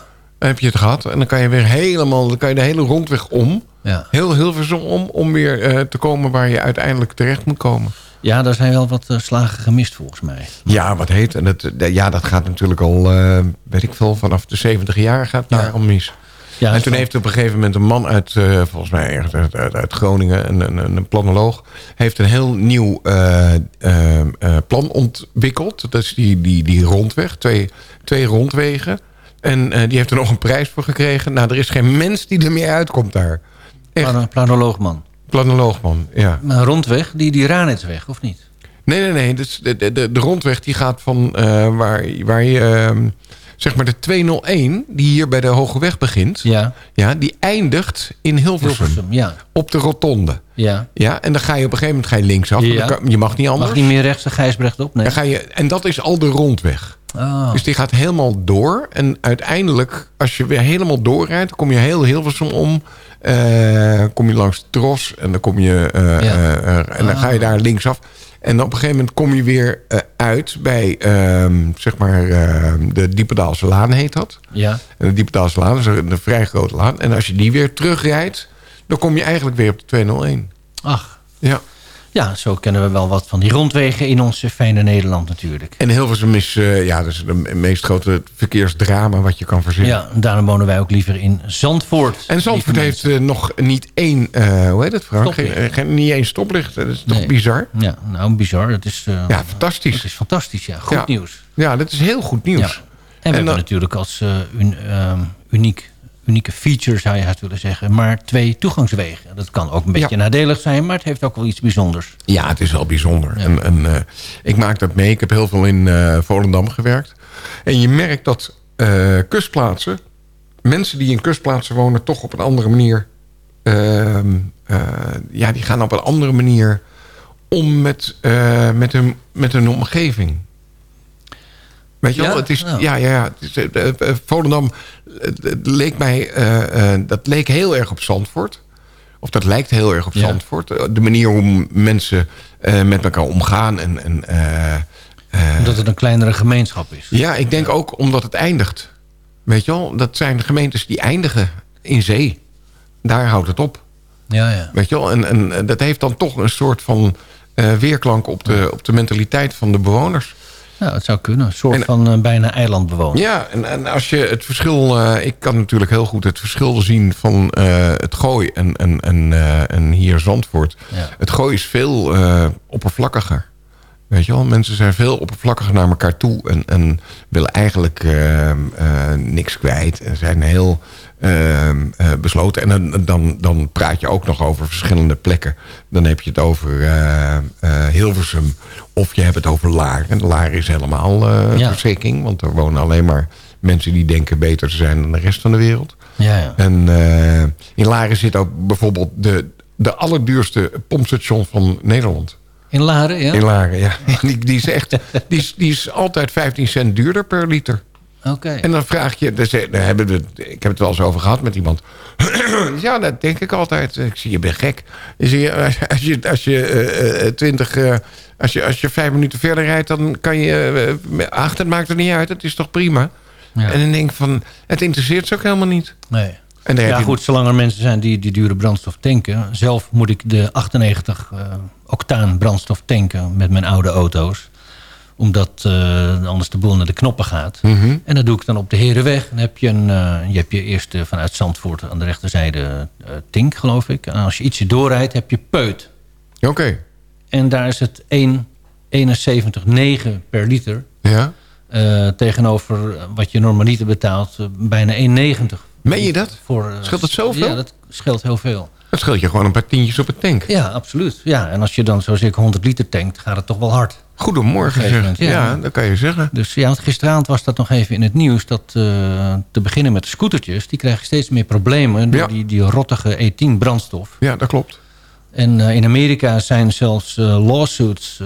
Heb je het gehad. En dan kan je weer helemaal, dan kan je de hele rondweg om. Ja. Heel Hilversum om, om weer eh, te komen waar je uiteindelijk terecht moet komen. Ja, daar zijn wel wat eh, slagen gemist volgens mij. Ja, wat heet. En dat, eh, ja, dat gaat natuurlijk al, weet ik veel, vanaf de 70 jaar gaat daar al mis. Ja, en toen heeft op een gegeven moment een man uit, volgens mij uit, uit, uit Groningen, een, een, een planoloog, heeft een heel nieuw plan ontwikkeld. Dat is die, die, die rondweg, twee, twee rondwegen. En eh, die heeft er nog een prijs voor gekregen. Nou, er is geen mens die er meer uitkomt daar. Echt. Plano- Planoloogman. Planoloogman, ja. Maar rondweg, die, die Ranetsweg, of niet? Nee, nee, nee. Dus de, de, de, de rondweg die gaat van eh, waar, waar je... ehm, zeg maar de 201, die hier bij de Hoge Weg begint... Ja. Ja, die eindigt in Hilversum. Hilversum, ja. Op de rotonde. Ja. Ja, en dan ga je op een gegeven moment ga je linksaf. Ja. kan- je mag niet anders. Mag niet meer rechts de Gijsbrecht op? Nee. Dan ga je, en dat is al de rondweg. Oh. Dus die gaat helemaal door. En uiteindelijk, als je weer helemaal doorrijdt... kom je heel Hilversum om. eh, kom je langs Tros. En dan, kom je, eh, Ja. eh, en dan Ah. ga je daar linksaf. En op een gegeven moment kom je weer uit bij, ehm, zeg maar, ehm, de Diependaalse Laan heet dat. Ja. En de Diependaalse Laan is een vrij grote laan. En als je die weer terugrijdt, dan kom je eigenlijk weer op de 201. Ach. Ja. Ja, zo kennen we wel wat van die rondwegen in ons fijne Nederland natuurlijk. En Hilversum is, eh, ja, dat is het meest grote verkeersdrama wat je kan verzinnen. Ja, daarom wonen wij ook liever in Zandvoort. En Zandvoort heeft eh, nog niet één, eh, hoe heet het Frank? Geen, geen, niet één stoplicht. Dat is toch Nee. bizar? Ja, nou bizar. Dat is, Ja, fantastisch. dat is fantastisch, ja. Goed Ja. nieuws. Ja, dat is heel goed nieuws. Ja. En we hebben dan- natuurlijk als eh, un- ehm, uniek, unieke feature, zou je haast willen zeggen, maar twee toegangswegen. Dat kan ook een beetje nadelig zijn, maar het heeft ook wel iets bijzonders. Ja, het is wel bijzonder. En, en, eh, ik maak dat mee. Ik heb heel veel in eh, Volendam gewerkt. En je merkt dat eh, kustplaatsen... mensen die in kustplaatsen wonen... toch op een andere manier... ehm, eh, ja, die gaan op een andere manier om met, eh, met, hun, met hun omgeving. Weet je Ja? wel? Het is, Ja. ja, ja, ja. Eh, eh, eh, Volendam leek mij... dat leek heel erg op Zandvoort. Of dat lijkt heel erg op Ja. Zandvoort. De manier hoe mensen met elkaar omgaan. En, en, Omdat het een kleinere gemeenschap is. ja, ik denk ook omdat het eindigt. Weet je wel? Dat zijn gemeentes die eindigen in zee. Daar houdt het op. Ja, ja. Weet je wel? En, en dat heeft dan toch een soort van weerklank op de, op de mentaliteit van de bewoners. Ja, het zou kunnen. Een soort En- van eh, bijna eilandbewoner. Ja, en, en als je het verschil... eh, ik kan natuurlijk heel goed het verschil zien van eh, het gooi en, en, en, en hier Zandvoort. Ja. Het gooi is veel oppervlakkiger. Weet je wel, mensen zijn veel oppervlakkiger naar elkaar toe... en, en willen eigenlijk eh, eh, niks kwijt. En zijn heel eh, eh, besloten. En dan, dan, dan praat je ook nog over verschillende plekken. Dan heb je het over eh, Hilversum... of je hebt het over Laren. Laren is helemaal Ja. verschrikking... want er wonen alleen maar mensen die denken beter te zijn dan de rest van de wereld. Ja, ja. En in Laren zit ook bijvoorbeeld de, de allerduurste pompstation van Nederland. In Laren, ja? In Laren, ja. [laughs] Die, die, is echt, die, is, die is altijd 15 cent duurder per liter. Oké. En dan vraag je, dus, eh, daar hebben we, ik heb het wel eens over gehad met iemand. [clears throat] ja, dat denk ik altijd. Ik zie, je bent gek. Je zie, als je, als je, als je, eh, eh, 20, eh, als je, als je vijf minuten verder rijdt, dan kan je, uh, acht, het maakt er niet uit. Het is toch prima? Ja. En dan denk ik van, het interesseert ze ook helemaal niet. Nee. En Ja, goed, zolang er mensen zijn die die dure brandstof tanken. Zelf moet ik de 98 eh, octaan brandstof tanken met mijn oude auto's. Omdat eh, anders de boel naar de knoppen gaat. Mhm. En dat doe ik dan op de Herenweg. Dan heb je, een, eh, je hebt je eerst vanuit Zandvoort aan de rechterzijde Tink, geloof ik. En als je ietsje doorrijdt, heb je Peut. Oké, En daar is het 1 71,9 per liter. ja. Tegenover wat je normaliter betaalt, bijna 1,90. Meen je dat? Voor, eh, Scheelt het zoveel? Ja, dat scheelt heel veel. Dat scheelt je gewoon een paar tientjes op het tank. Ja, absoluut. Ja, en als je dan zo zeker 100 liter tankt, gaat het toch wel hard. Goedemorgen zeg. moment, Ja. ja. dat kan je zeggen. Dus ja, want gisteravond was dat nog even in het nieuws. Dat eh, te beginnen met de scootertjes. Die krijgen steeds meer problemen door Ja. die, die rottige E10 brandstof. Ja, dat klopt. En eh, in Amerika zijn zelfs lawsuits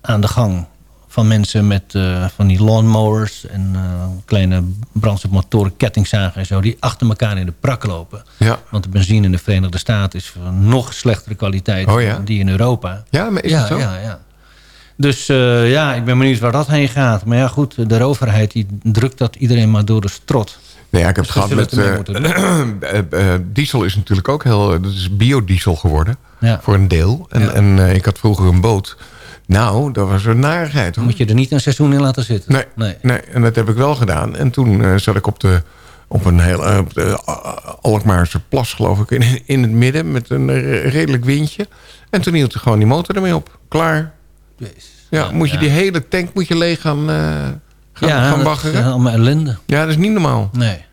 aan de gang van mensen met eh, van die lawnmowers en eh, kleine brandstofmotoren, kettingzagen en zo, die achter elkaar in de prak lopen. Ja. Want de benzine in de Verenigde Staten is van nog slechtere kwaliteit Oh ja? dan die in Europa. Ja, maar is ja, het zo? Ja, ja. Dus eh, ja, ik ben benieuwd waar dat heen gaat. Maar ja, goed, de overheid die drukt dat iedereen maar door de strot. Nee, ja, ik heb Dus het gehad met... [clears throat] diesel is natuurlijk ook heel... Dat is biodiesel geworden. Ja. Voor een deel. En, en eh, ik had vroeger een boot. Nou, dat was een narigheid. Hoor. Moet je er niet een seizoen in laten zitten. Nee, Nee. nee. en dat heb ik wel gedaan. En toen eh, zat ik op de, op een heel, op de eh, Alkmaarse plas, geloof ik, in, in het midden met een redelijk windje. En toen hield ik gewoon die motor ermee op. Klaar. Jezus. Ja, moet je die hele tank moet je leeg gaan, eh gaan, ja, gaan baggeren. is allemaal ellende. Ja, dat is niet normaal. Nee.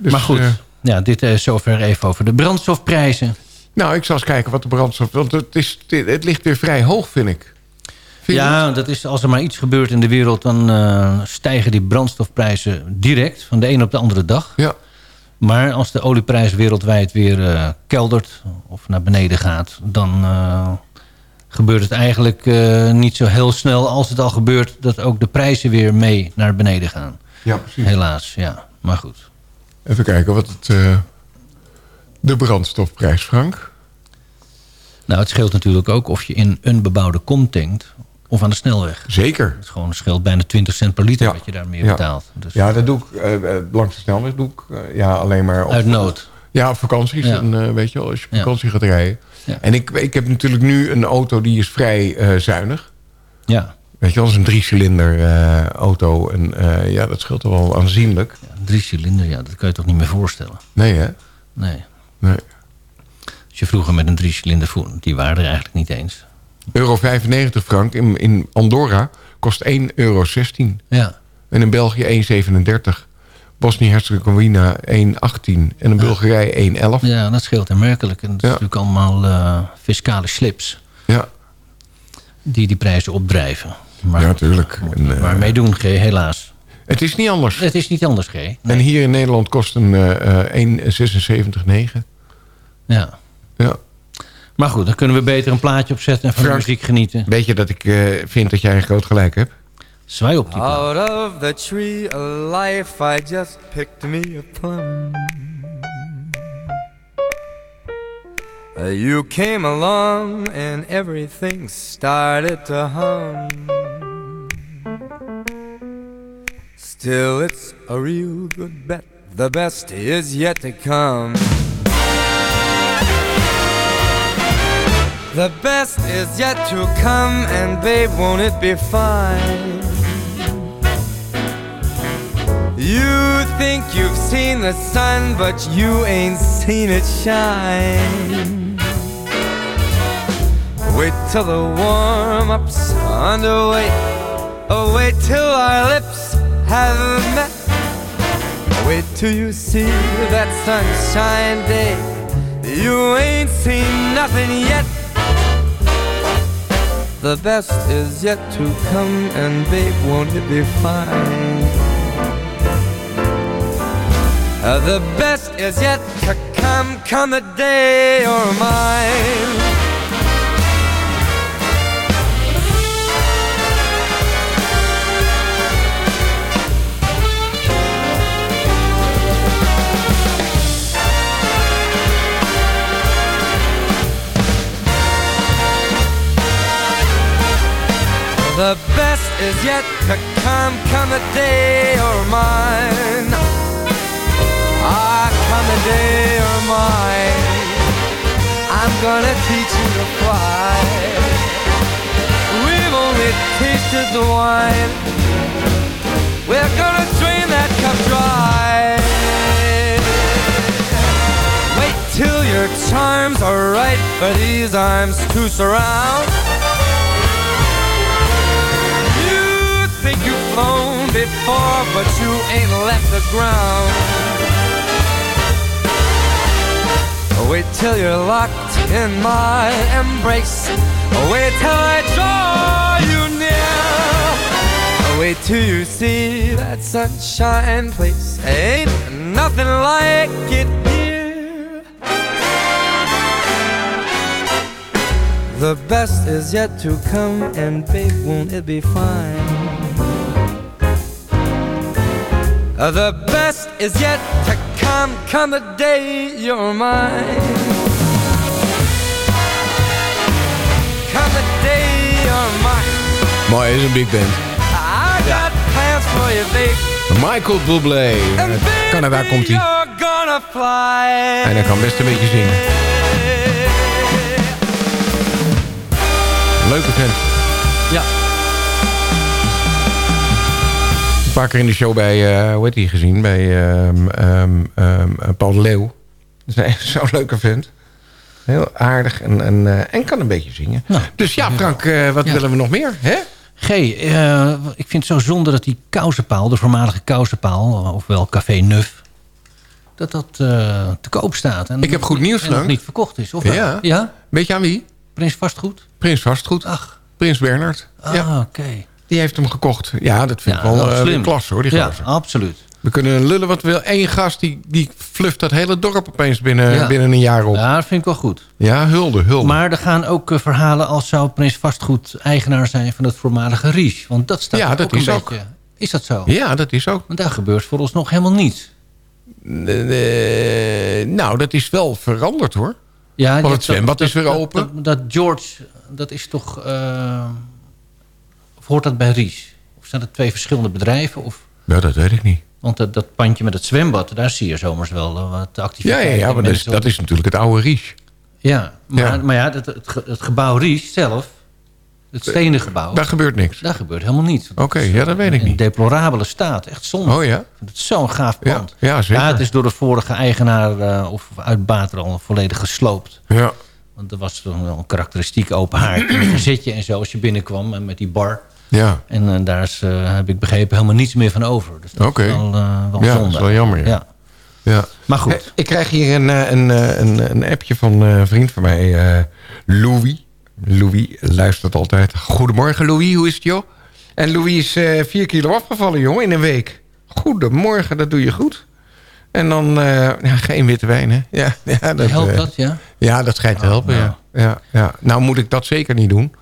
Dus, maar goed, ja, dit is zover even over de brandstofprijzen. nou, ik zal eens kijken wat de brandstof... Want het, is, het ligt weer vrij hoog, vind ik. Ja, dat is, als er maar iets gebeurt in de wereld... dan eh, stijgen die brandstofprijzen direct van de een op de andere dag. Ja. Maar als de olieprijs wereldwijd weer eh, keldert of naar beneden gaat... dan eh, gebeurt het eigenlijk niet zo heel snel als het al gebeurt... dat ook de prijzen weer mee naar beneden gaan. Ja, precies. Helaas, ja. Maar goed. Even kijken wat het... de brandstofprijs, Frank. Nou, het scheelt natuurlijk ook of je in een bebouwde kom tankt of aan de snelweg. Zeker. Het is gewoon, scheelt bijna 20 cent per liter wat je daar meer ja. betaalt. Dus Ja, dat doe ik eh, langs de snelweg doe ik eh, ja, alleen maar... Op, Uit nood. Ja, op vakanties. Ja. En, weet je wel, als je op Ja. vakantie gaat rijden. Ja. En ik, ik heb natuurlijk nu een auto die is vrij zuinig. Ja. Weet je is een driecilinder eh auto. En ja, dat scheelt er wel aanzienlijk. Drie cilinder, ja, dat kan je toch niet meer voorstellen. Nee, hè? Nee. Nee. Als je vroeger met een drie cilinder voer, die waren er eigenlijk niet eens. Euro 95 frank in, in Andorra kost 1,16 euro. Ja. En in België 1,37. Bosnië-Herzegovina 1,18. En in Bulgarije 1,11. Ja, dat scheelt aanmerkelijk. En dat is natuurlijk allemaal eh, fiscale slips. Ja. Die die prijzen opdrijven. Maar Ja, tuurlijk. En, eh, maar meedoen, G, helaas. Het is niet anders. Het is niet anders, G. En hier in Nederland kost een eh, eh, 1,76,9. Ja. Ja. Maar goed, dan kunnen we beter een plaatje opzetten en van de muziek genieten. Weet je dat ik eh, vind dat jij een groot gelijk hebt? Zwaai op die plaat. Out of the tree of life, I just picked me a plum. Uh, You came along and everything started to hum. Still, it's a real good bet. The best is yet to come. The best is yet to come, and babe, won't it be fine? You think you've seen the sun, but you ain't seen it shine. Wait till the warm up's underway. Oh, wait till our lips have met. Wait till you see that sunshine day. You ain't seen nothing yet. The best is yet to come, and babe, won't it be fine? Uh, the best is yet to come, come the day you're mine. The best is yet to come, come a day you're mine. Ah, come the day you're mine. I'm gonna teach you to fly. We've only tasted the wine. We're gonna drain that cup dry. Wait till your charms are right for these arms to surround. Before, but you ain't left the ground. Wait till you're locked in my embrace. Wait till I draw you near. Wait till you see that sunshine place. Ain't nothing like it here. The best is yet to come, and babe, won't it be fine? The best is yet to come, come the day you're mine. Come the day you're mine. Mooi, is een big band. I got plans for you, babe. Michael Bublé. Uit Canada komt hij. You're gonna fly. En hij kan best een beetje zingen. Leuke vent. Ja. Keer in de show bij, eh hoe heet die gezien? Bij ehm, ehm, ehm, Paul de Leeuw. Dat is [laughs] zo'n leuke vent. Heel aardig en, en, eh, en kan een beetje zingen. dus ja, Frank, eh, wat Ja. willen we nog meer? Hè? G, eh, ik vind het zo zonde dat die kousenpaal, de voormalige kousenpaal, ofwel Café Nuf, dat dat eh, te koop staat. En Ik heb goed nieuws, Frank. niet verkocht is. Of? Ja. ja? Weet je aan wie? Prins Vastgoed? Prins Vastgoed. Ach. Prins Bernhard. Ah, ja. oké. Die heeft hem gekocht. Ja, dat vind ik wel wel eh, slim. klasse hoor, die Ja, gozer. absoluut. We kunnen lullen wat we willen. Eén gast die, die fluft dat hele dorp opeens binnen, Ja. binnen een jaar op. Ja, dat vind ik wel goed. Ja, hulde, hulde. Maar er gaan ook eh, verhalen als zou Prins Vastgoed eigenaar zijn van het voormalige Ries. Want dat staat Ja, ook dat een is ook. beetje... Is dat zo? Ja, dat is ook. Want daar gebeurt voor ons nog helemaal niets. Eh, nou, dat is wel veranderd hoor. Ja, Want het zwembad is weer dat- open. Dat, dat George, dat is toch... of hoort dat bij Ries? Of zijn dat twee verschillende bedrijven? Of, Ja, dat weet ik niet. want dat, dat pandje met het zwembad, daar zie je zomers wel eh, wat Ja, activiteiten. ja, ja maar dat is, dat is natuurlijk het oude Ries. Ja, maar Ja. ja, maar ja het, het, ge- het gebouw Ries zelf, het stenen gebouw... Daar gebeurt niks. Daar gebeurt helemaal niets. Oké, ja, dat weet ik In niet. deplorabele staat, echt zonde. Oh ja? Het is zo'n gaaf Ja, pand. ja, zeker. het is door de vorige eigenaar eh, of uit Bater al volledig gesloopt. Ja. Want er was toch wel een karakteristiek open haard. een [clears throat] zitje en zo als je binnenkwam en met die bar. Ja. En eh, daar is, eh, heb ik begrepen, helemaal niets meer van over. Dus dat Oké. is wel, eh, wel Ja, zonde. dat is wel jammer, ja. Ja. Ja. Maar goed. Ik krijg hier een, eh, een, eh, een, een appje van eh, een vriend van mij, eh, Louis. Louis luistert altijd. Goedemorgen Louis, hoe is het joh? En Louis is eh 4 kilo afgevallen joh, in een week. Goedemorgen, dat doe je goed. En dan eh, ja, geen witte wijn hè. Ja, [laughs] ja, dat, Helpt dat, ja? Ja, dat schijnt te Oh, helpen, nou. ja. Ja, ja. Nou moet ik dat zeker niet doen.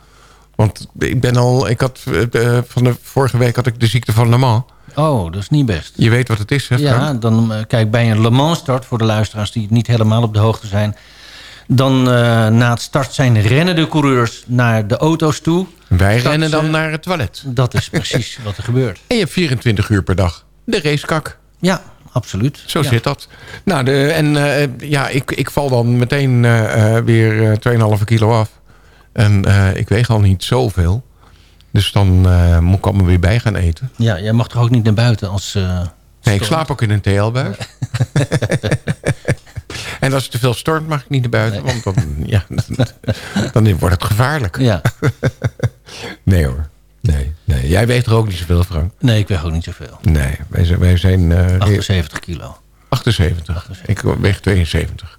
Want ik ben al, ik had, eh, van de vorige week had ik de ziekte van Le Mans. Oh, dat is niet best. Je weet wat het is, hè Frank? Ja, dan eh, kijk bij een Le Mans start voor de luisteraars die niet helemaal op de hoogte zijn. Dan eh, na het start zijn rennen de coureurs naar de auto's toe. Wij rennen dan ze- naar het toilet. Dat is precies [laughs] wat er gebeurt. En je hebt 24 uur per dag de racekak. Ja, absoluut. Zo Ja. zit dat. Nou, de, en eh, ja, ik, ik val dan meteen eh, eh, weer eh, 2,5 kilo af. En eh, ik weeg al niet zoveel. Dus dan eh, moet ik allemaal weer bij gaan eten. Ja, jij mag toch ook niet naar buiten als... eh, Nee, ik slaap ook in een TL-buis. [laughs] en als het te veel stormt, mag ik niet naar buiten. Want dan, ja, dan wordt het gevaarlijk. Ja. [laughs] Nee hoor. Nee, nee. Jij weegt er ook niet zoveel, Frank. Nee, ik weeg ook niet zoveel. Nee, wij zijn... Wij zijn eh, 78 kilo. 78. Ik weeg 72.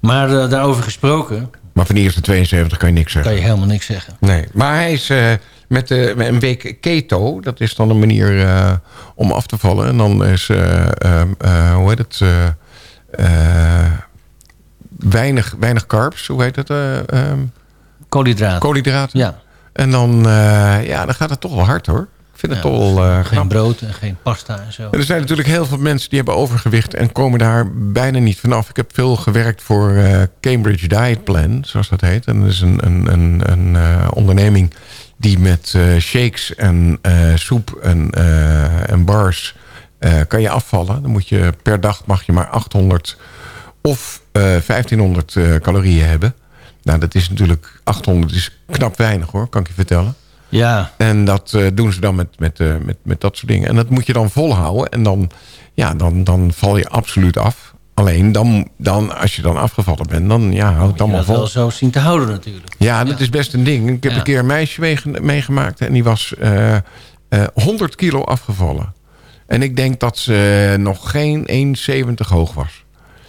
Maar daarover gesproken, Maar van die eerste 72 kan je niks zeggen. kan je helemaal niks zeggen. Nee, maar hij is eh, met, de, met een week keto. Dat is dan een manier eh, om af te vallen. En dan is, eh, ehm, eh, hoe heet het... weinig, weinig carbs, hoe heet het? ehm, Koolhydraten. koolhydraten. Ja. En dan, ja, dan gaat het toch wel hard hoor. Vind het Ja, toch wel eh, Geen brood en geen pasta en zo. En er zijn natuurlijk heel veel mensen die hebben overgewicht... en komen daar bijna niet vanaf. Ik heb veel gewerkt voor eh, Cambridge Diet Plan, zoals dat heet. En dat is een, een, een, een eh, onderneming die met shakes en soep en, en bars... kan je afvallen. Dan moet je per dag mag je maar 800 of eh 1500 eh, calorieën hebben. Nou, dat is natuurlijk... 800 is knap weinig hoor, kan ik je vertellen. Ja, En dat eh, doen ze dan met, met, eh, met, met dat soort dingen. En dat moet je dan volhouden. En dan, ja, dan, dan val je absoluut af. Alleen dan, dan, als je dan afgevallen bent, dan ja, houdt het je allemaal dat vol. wel zo zien te houden natuurlijk. Ja, dat is best een ding. Ik heb Ja. een keer een meisje meege- meegemaakt en die was eh, eh, 100 kilo afgevallen. En ik denk dat ze nog geen 1,70 hoog was.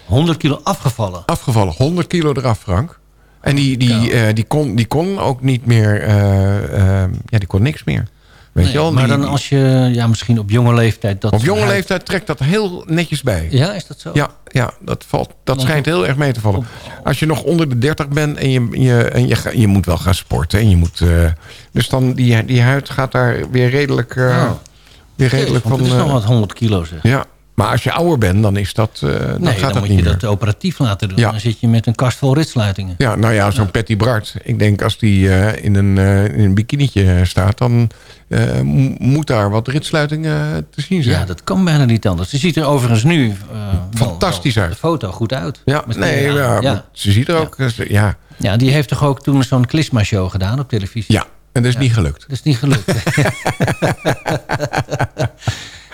100 kilo afgevallen. Afgevallen, 100 kilo eraf, Frank. En die, die, eh, die, kon, die kon ook niet meer, eh, eh, ja, die kon niks meer. Weet Nee, je wel? maar Die- dan als je ja, misschien op jonge leeftijd... Dat Op jonge huid- leeftijd trekt dat heel netjes bij. Ja, is dat zo? Ja, ja dat, valt, dat schijnt heel erg mee te vallen. Als je nog onder de 30 bent en je, je, en je, je moet wel gaan sporten. En je moet, dus dan die, die huid gaat daar weer redelijk, eh, Oh. weer redelijk van... het is nog wat 100 kilo zeg. ja, maar als je ouder bent, dan is dat, dan nee, gaat dan dat moet niet je meer. dat operatief laten doen. Ja. Dan zit je met een kast vol ritsluitingen. Ja, nou ja, zo'n Patty Bart. Ik denk als die eh, in, een, in een bikinietje staat... dan mo- moet daar wat ritsluitingen te zien zijn. Ja, dat kan bijna niet anders. Ze ziet er overigens nu wel- Fantastisch wel uit. De foto goed uit. Ja, nee, ja, ze ziet er ook... Ja, Ja, die heeft toch ook toen zo'n klisma-show gedaan op televisie? ja en dat is niet gelukt. Dat is niet gelukt. [laughs] [laughs]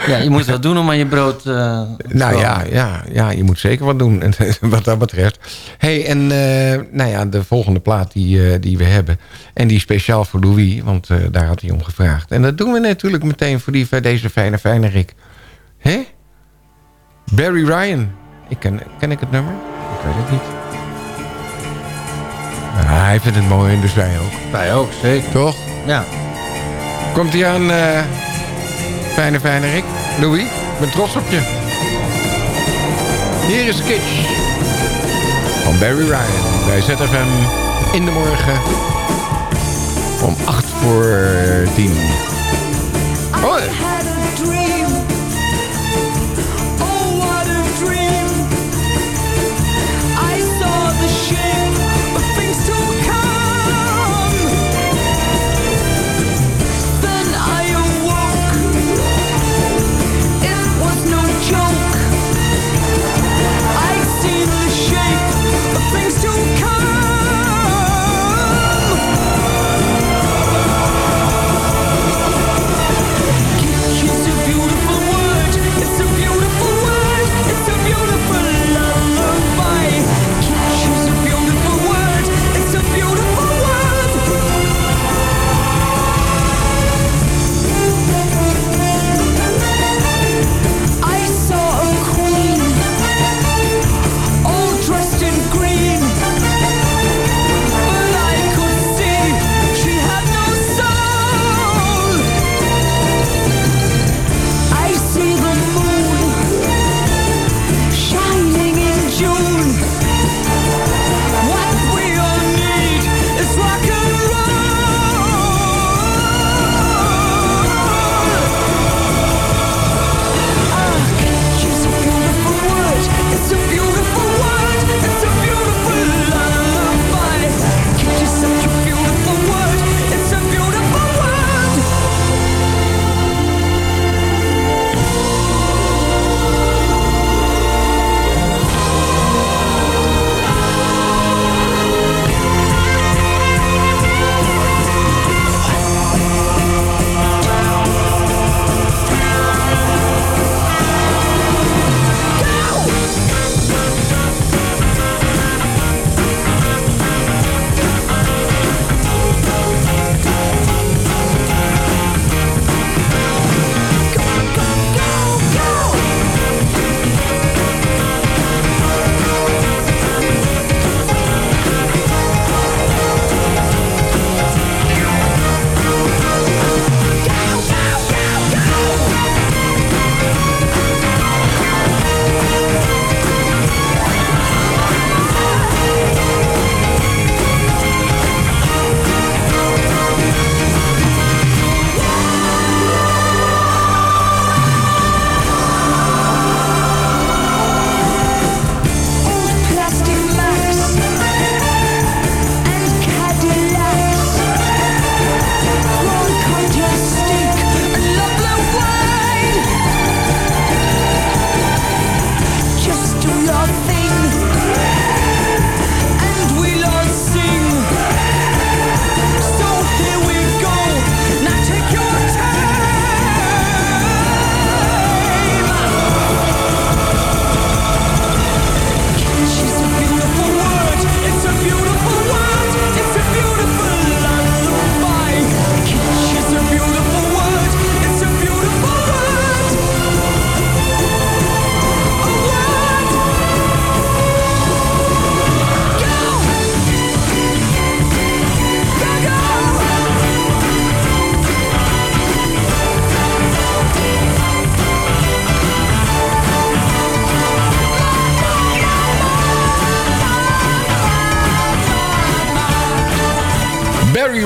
ja, je moet wat doen om aan je brood... eh, Nou ja, ja, ja, je moet zeker wat doen [laughs] wat dat betreft. hey, en eh, nou ja, de volgende plaat die, eh, die we hebben... en die is speciaal voor Louis, want eh, daar had hij om gevraagd. En dat doen we natuurlijk meteen voor die, voor deze fijne, fijne Rick. Hé? Barry Ryan. Ik ken, ken ik het nummer? Ik weet het niet. Ah, hij vindt het mooi en dus wij ook. Wij ook, zeker. Toch? Ja. Komt hij aan, eh, fijne, fijne Rick? Louis, ik ben trots op je. Hier is Kitsch van Barry Ryan bij ZFM in de morgen om 8 voor 10. Oh,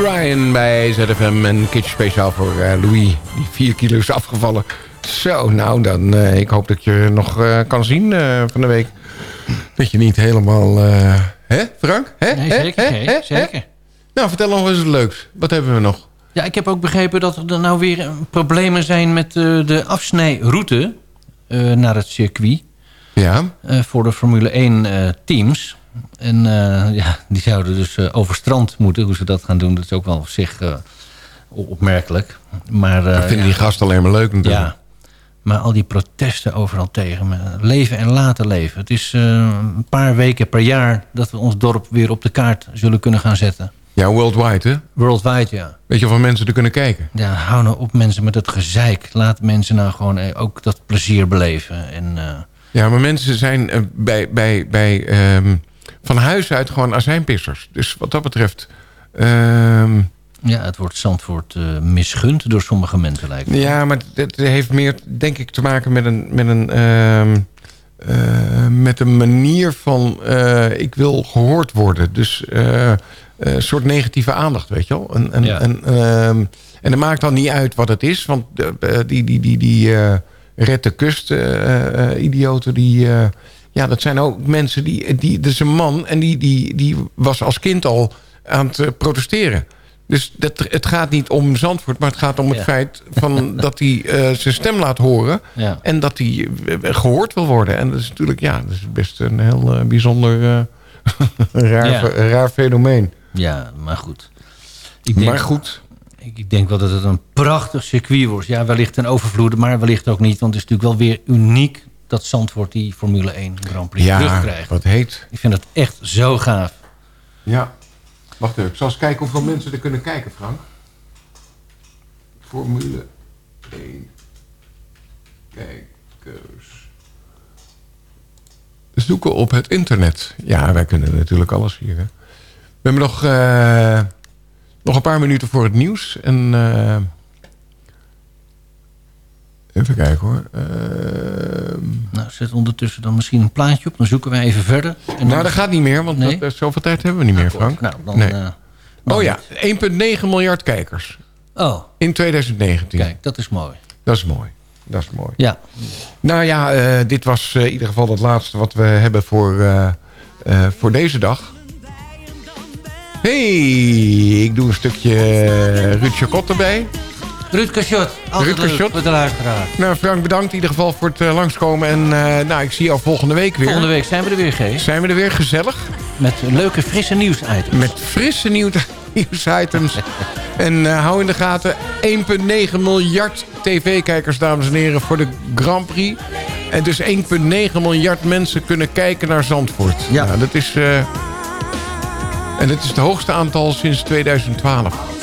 Ryan bij ZFM en Kitsch speciaal voor eh, Louis, die 4 kilo is afgevallen. Zo, nou dan, eh, ik hoop dat je nog eh, kan zien eh, van de week. Dat je niet helemaal... eh, hè, Frank? Hè? Nee, Hè? zeker, Hè? nee, Hè? Hè? zeker. Nou, vertel nog eens het leuks. Wat hebben we nog? Ja, ik heb ook begrepen dat er nou weer problemen zijn met eh, de afsnijroute eh, naar het circuit. Ja. eh, voor de Formule 1 eh, teams. En eh, ja, die zouden dus eh, over strand moeten. Hoe ze dat gaan doen, dat is ook wel op zich eh, opmerkelijk. Maar, eh, Ik vind ja, die gast alleen maar leuk natuurlijk. Ja, maar al die protesten overal tegen me. Leven en laten leven. Het is een paar weken per jaar dat we ons dorp weer op de kaart zullen kunnen gaan zetten. Ja, worldwide hè? Worldwide, ja. Weet je hoeveel mensen er kunnen kijken? Ja, hou nou op mensen met het gezeik. Laat mensen nou gewoon eh, ook dat plezier beleven. En, Ja, maar mensen zijn bij, bij, bij, ehm, van huis uit gewoon azijnpissers. Dus wat dat betreft... ehm, ja, het wordt Zandvoort eh, misgund door sommige mensen, lijkt me. ja, maar het heeft meer, denk ik, te maken met een, met een, ehm, eh, met een manier van... eh, ik wil gehoord worden. Dus een soort negatieve aandacht, weet je wel. En, en, Ja. en, ehm, en het maakt dan niet uit wat het is. Want die, die, die, die red de kust eh, eh, idioten... die ja, dat zijn ook mensen die... die dat is een man en die, die, die was als kind al aan het eh, protesteren. Dus dat, het gaat niet om Zandvoort, maar het gaat om het Ja. feit van [laughs] dat hij eh, zijn stem laat horen. Ja. En dat hij eh, gehoord wil worden. En dat is natuurlijk, ja, dat is best een heel bijzonder [laughs] raar, Ja. raar fenomeen. Ja, maar goed. Ik denk, Maar goed, Ik, ik denk wel dat het een prachtig circuit wordt. Ja, wellicht een overvloed, maar wellicht ook niet. Want het is natuurlijk wel weer uniek dat Zandvoort die Formule 1 Grand Prix ja, terugkrijgt. wat heet. Ik vind het echt zo gaaf. Ja. Wacht even, ik zal eens kijken hoeveel mensen er kunnen kijken, Frank. Formule 1. Kijkers. Zoeken op het internet. Ja, wij kunnen natuurlijk alles hier. Hè. We hebben nog, eh, nog een paar minuten voor het nieuws. En, eh, even kijken hoor. Ehm, Nou, zet ondertussen dan misschien een plaatje op. Dan zoeken wij even verder. En dan- nou, dat gaat niet meer, want Nee? dat, eh, zoveel tijd hebben we niet meer, Frank. Nou, dan... Nee. eh, dan Oh ja, 1,9 miljard kijkers Oh, in 2019. kijk, dat is mooi. Dat is mooi. Dat is mooi. Ja, Nou ja, eh, dit was eh, in ieder geval het laatste wat we hebben voor, eh, eh, voor deze dag. hey, ik doe een stukje eh, Ruud Chacot erbij. Ruud Cachot. Altijd Ruud leuk Cachot. Met de luisteraar. Nou, Frank, bedankt in ieder geval voor het eh, langskomen. En eh, nou, ik zie jou volgende week weer. Volgende week zijn we er weer, Gees. Zijn we er weer gezellig. Met leuke, frisse nieuwsitems. Met frisse nieuw [laughs] nieuwsitems. [laughs] en eh, hou in de gaten 1,9 miljard tv-kijkers, dames en heren, voor de Grand Prix. En dus 1,9 miljard mensen kunnen kijken naar Zandvoort. Ja. Nou, dat is... eh, en dat is het hoogste aantal sinds 2012.